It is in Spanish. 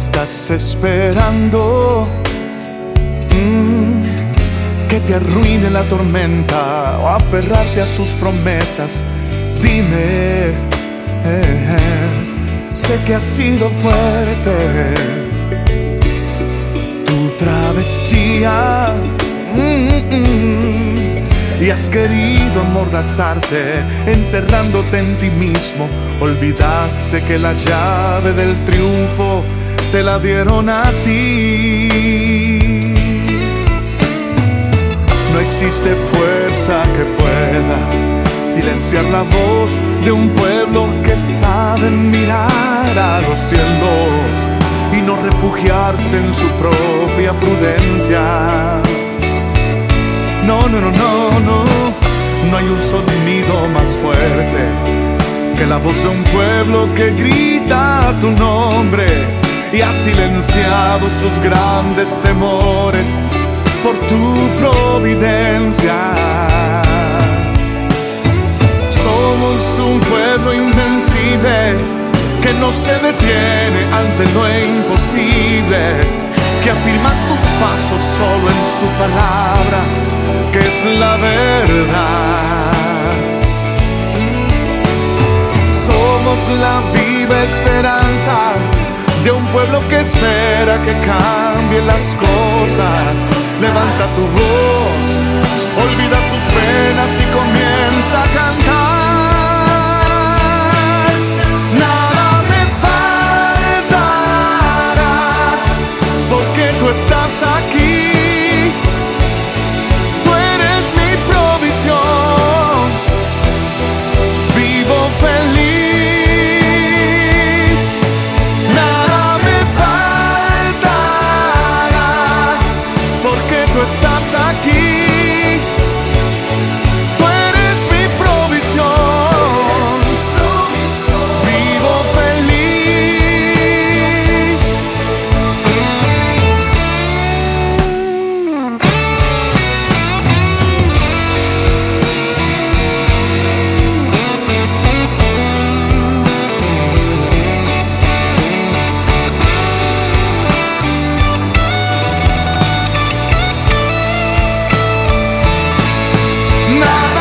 estás esperando? Mm, que te arruine la tormenta o aferrarte a sus promesas. Dime, eh, eh, sé que ha sido fuerte tu travesía. Mm, mm, y has querido amordazarte, encerrándote en ti mismo. Olvidaste que la llave del triunfo te la dieron a ti. No existe fuerza que pueda silenciar la voz de un pueblo que sabe mirar a los cielos y no refugiarse en su propia prudencia. No, no, no, no, no. No hay un sonido más fuerte que la voz de un pueblo que grita tu nombre y ha silenciado sus grandes temores por tu providencia. Somos un pueblo invencible que no se detiene ante lo imposible, que afirma sus pasos solo en su palabra que es la verdad. Somos la viva esperanza de un pueblo que espera que cambien las cosas. Levanta tu voz, olvida tus penas My